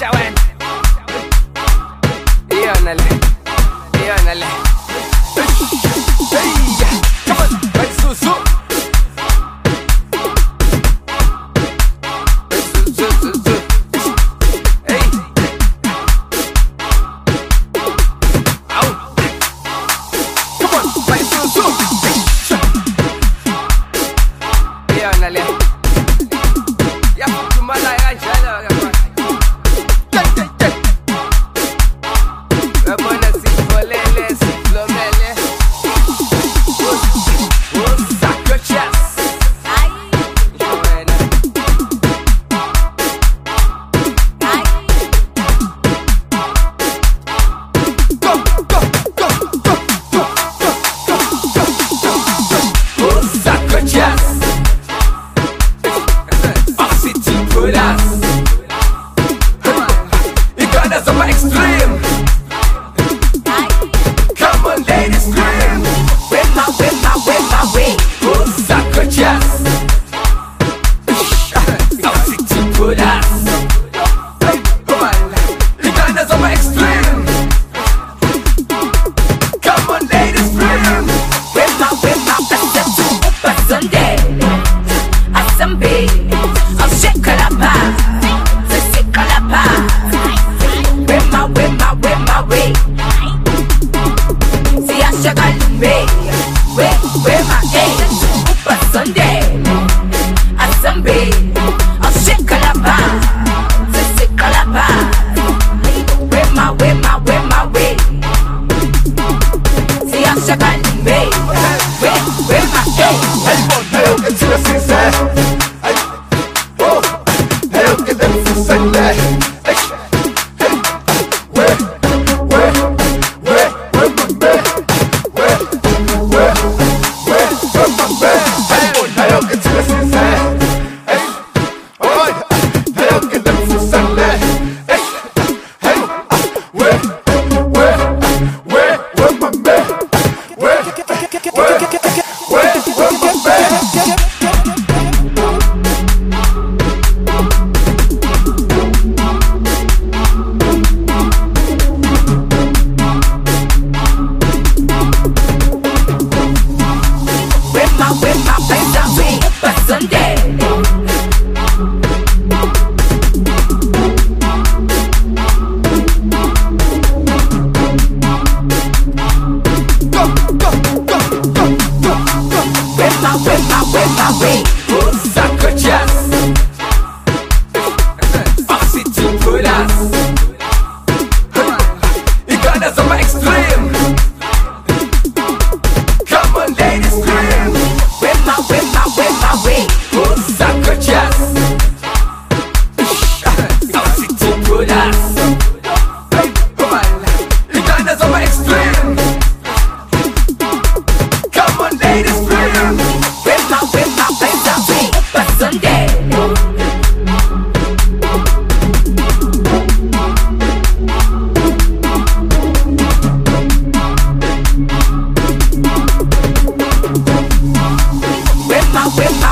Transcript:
Shawen. Yeah, Nelly. See Hey.